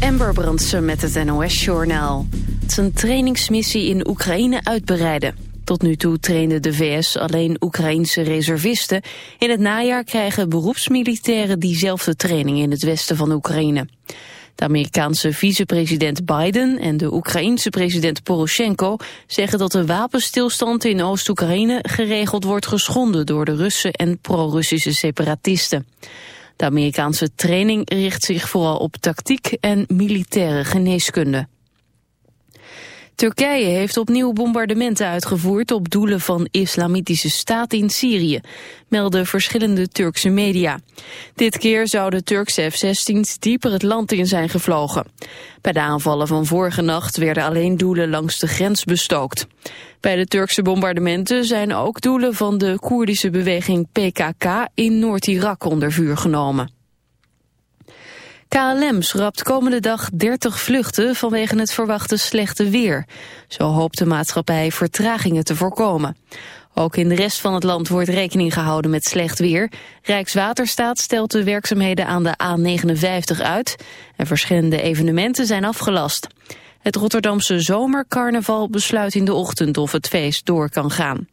Amber Brandsen met het NOS-journaal. Een trainingsmissie in Oekraïne uitbereiden. Tot nu toe trainde de VS alleen Oekraïnse reservisten. In het najaar krijgen beroepsmilitairen diezelfde training in het westen van Oekraïne. De Amerikaanse vicepresident Biden en de Oekraïense president Poroshenko zeggen dat de wapenstilstand in Oost-Oekraïne geregeld wordt geschonden door de Russen en pro-Russische separatisten. De Amerikaanse training richt zich vooral op tactiek en militaire geneeskunde. Turkije heeft opnieuw bombardementen uitgevoerd op doelen van islamitische staat in Syrië, melden verschillende Turkse media. Dit keer zouden Turkse F-16's dieper het land in zijn gevlogen. Bij de aanvallen van vorige nacht werden alleen doelen langs de grens bestookt. Bij de Turkse bombardementen zijn ook doelen van de Koerdische beweging PKK in Noord-Irak onder vuur genomen. KLM schrapt komende dag 30 vluchten vanwege het verwachte slechte weer. Zo hoopt de maatschappij vertragingen te voorkomen. Ook in de rest van het land wordt rekening gehouden met slecht weer. Rijkswaterstaat stelt de werkzaamheden aan de A59 uit... en verschillende evenementen zijn afgelast. Het Rotterdamse zomercarnaval besluit in de ochtend of het feest door kan gaan.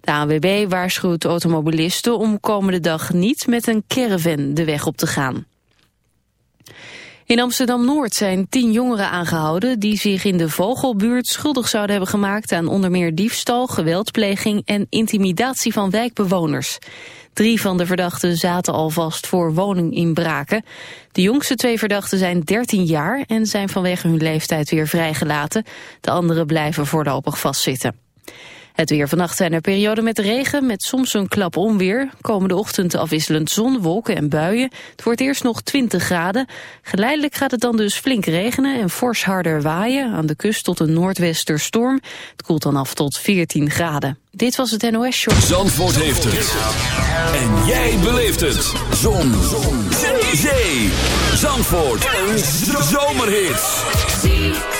De ANWB waarschuwt automobilisten om komende dag niet met een caravan de weg op te gaan. In Amsterdam-Noord zijn tien jongeren aangehouden... die zich in de Vogelbuurt schuldig zouden hebben gemaakt... aan onder meer diefstal, geweldpleging en intimidatie van wijkbewoners. Drie van de verdachten zaten al vast voor woninginbraken. De jongste twee verdachten zijn 13 jaar... en zijn vanwege hun leeftijd weer vrijgelaten. De anderen blijven voorlopig vastzitten. Het weer vannacht zijn er perioden met regen, met soms een klap onweer. Komende ochtend afwisselend zon, wolken en buien. Het wordt eerst nog 20 graden. Geleidelijk gaat het dan dus flink regenen en fors harder waaien. Aan de kust tot een noordwesterstorm. Het koelt dan af tot 14 graden. Dit was het NOS Show. Zandvoort heeft het. En jij beleeft het. Zon. zon. Zee. Zandvoort. Een zomerhit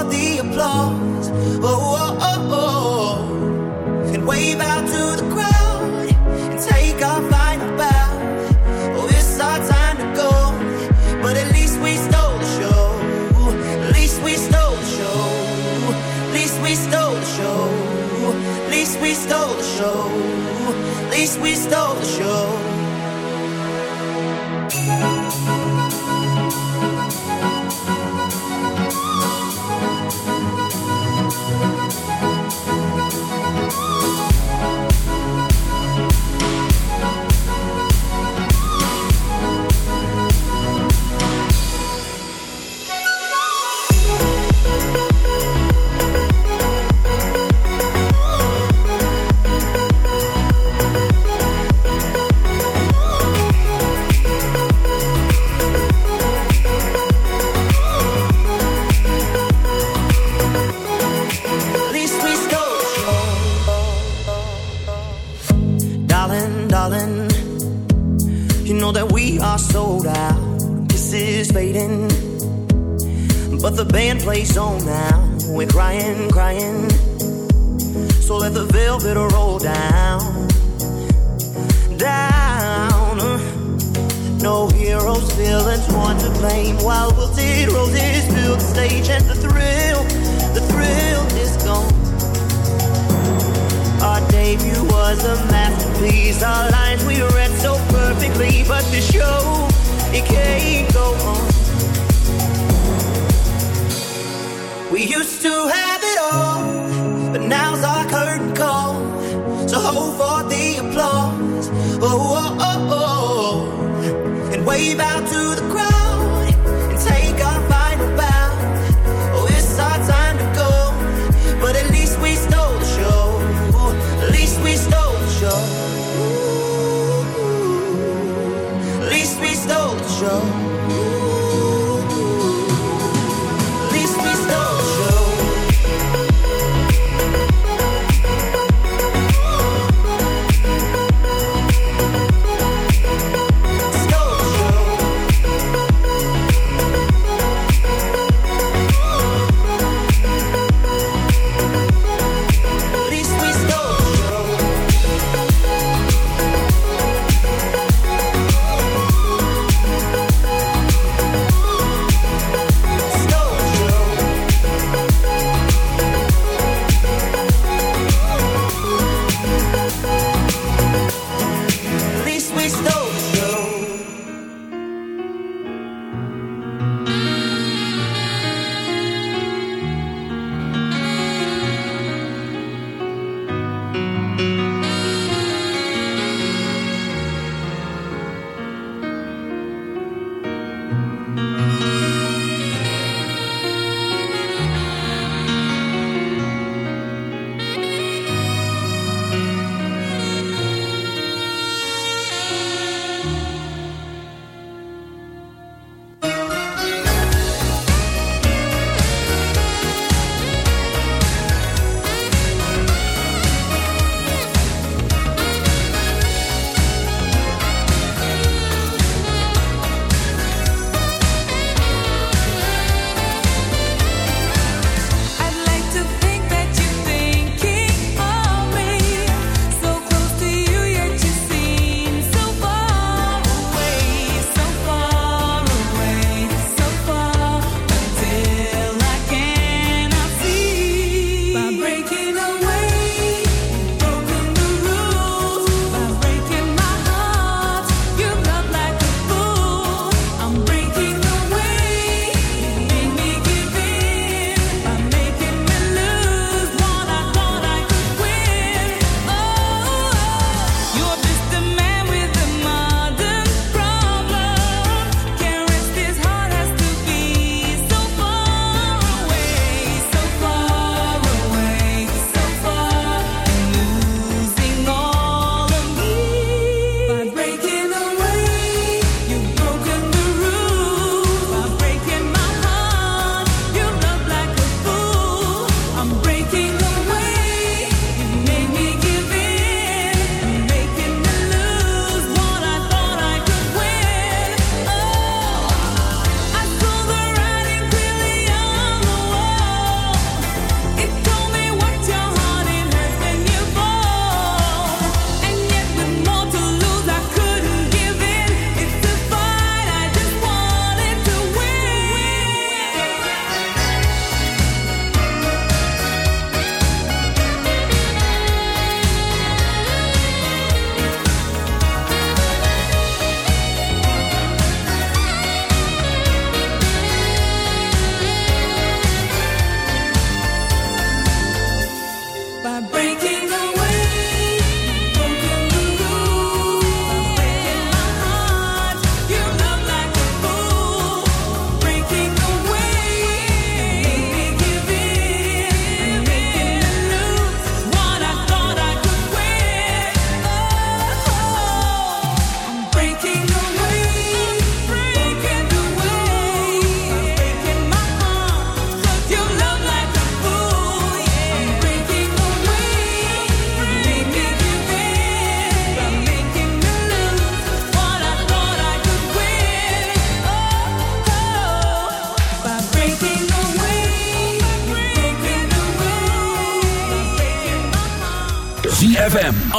At least we stole the show.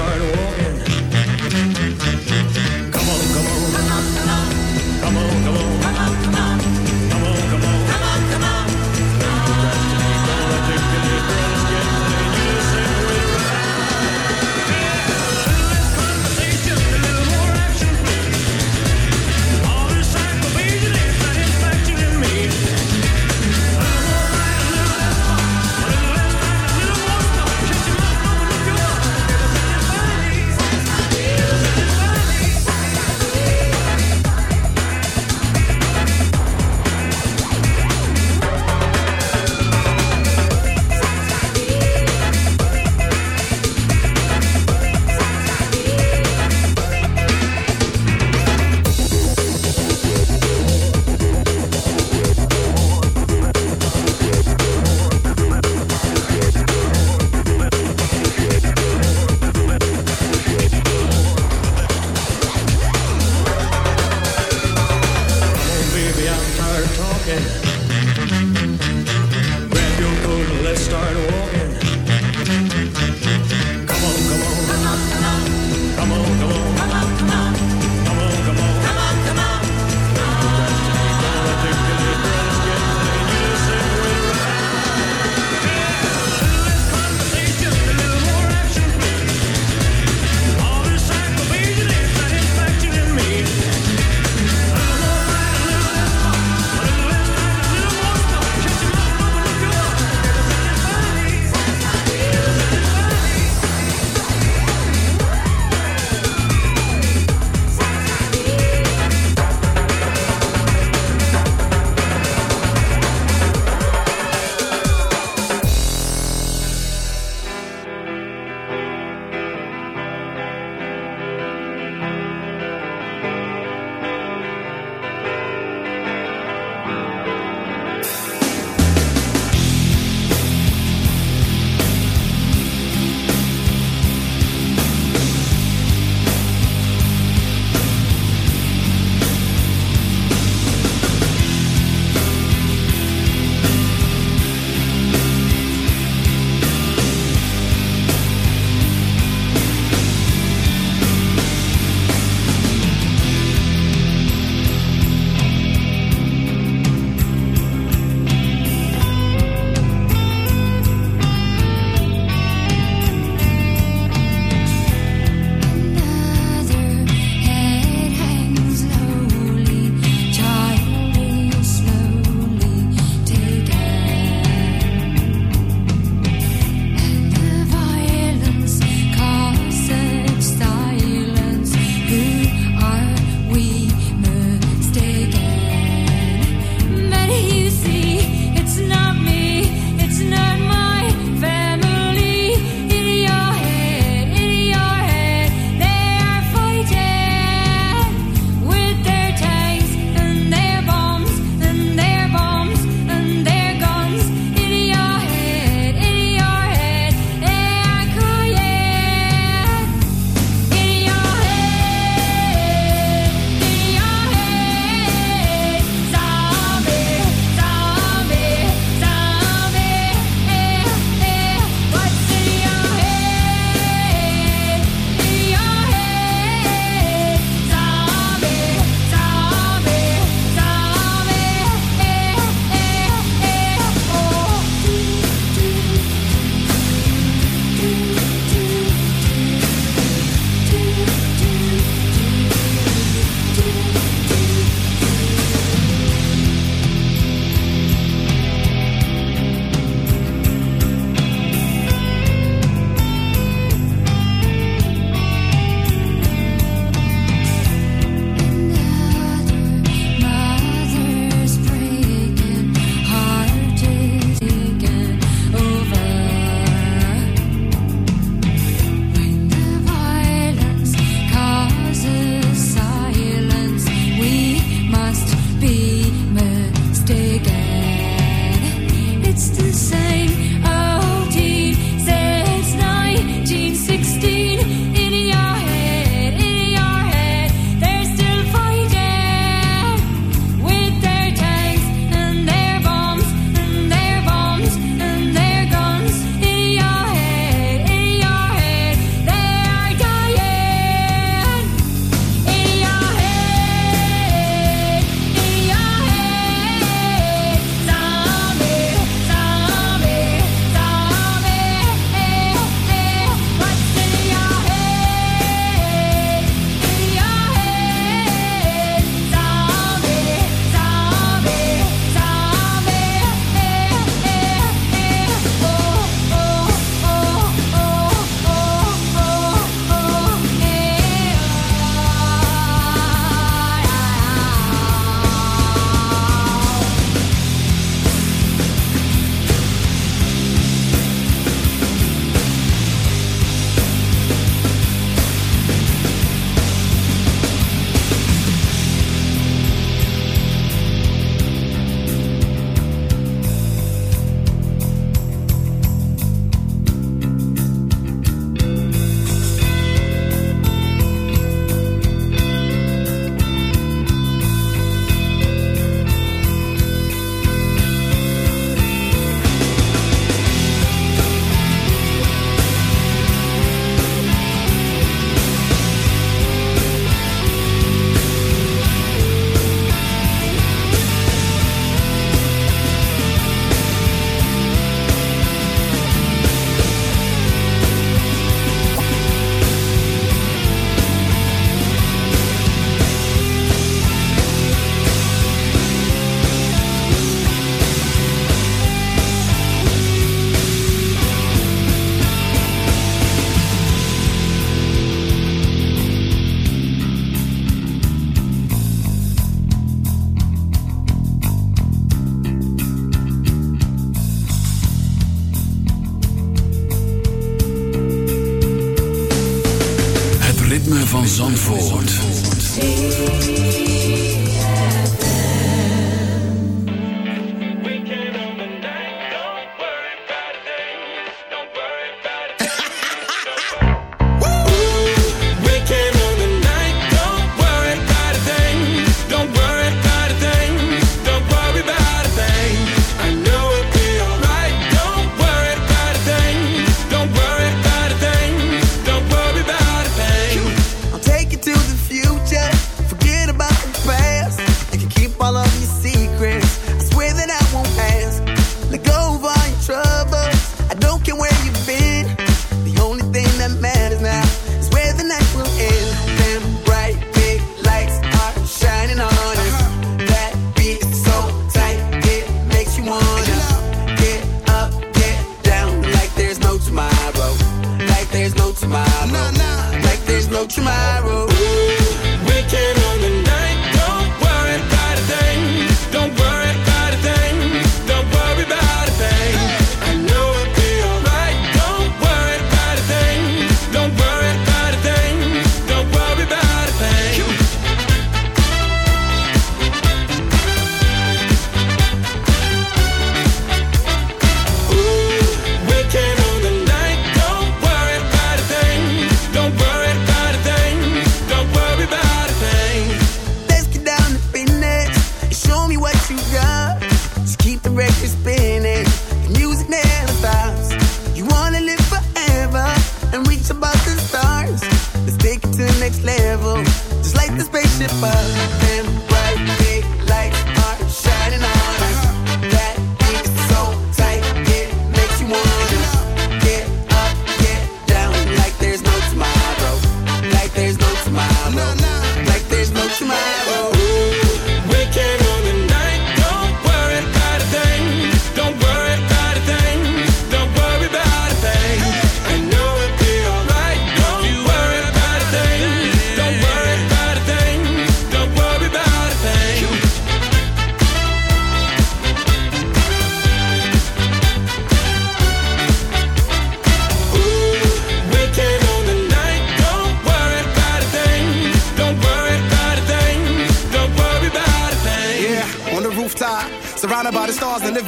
start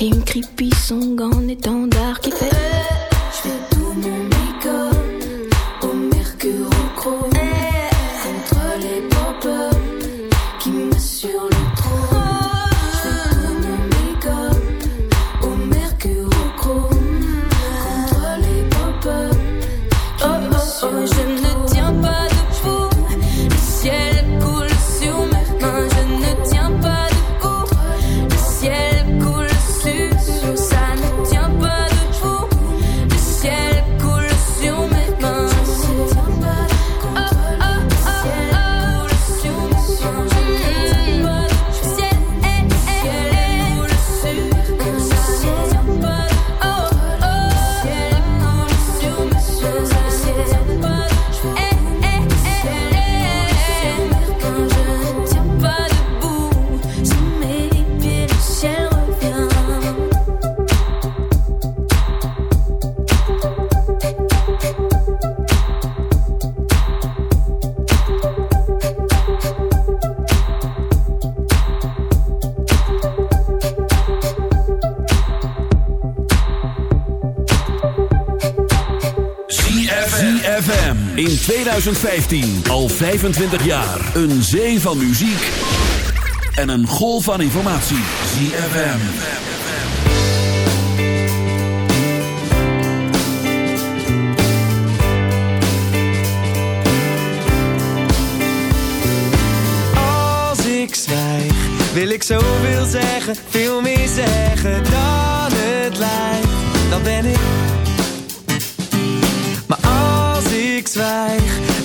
Et une creepy song en étendard qui fait. 2015 al 25 jaar. Een zee van muziek en een golf van informatie. ZFM. Als ik zwijg, wil ik zoveel zeggen, veel meer zeggen dan het lijkt. Dan ben ik. Maar als ik zwijg,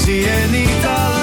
zie je niet alleen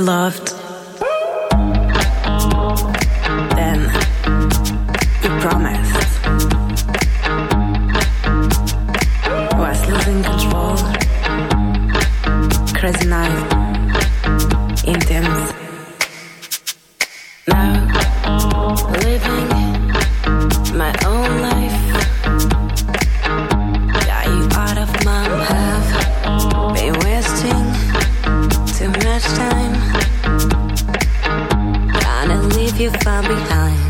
you loved. Then you promised. Was losing control. Crazy night. Intense. Now living my own life. Got you out of my. Been wasting too much time you find behind.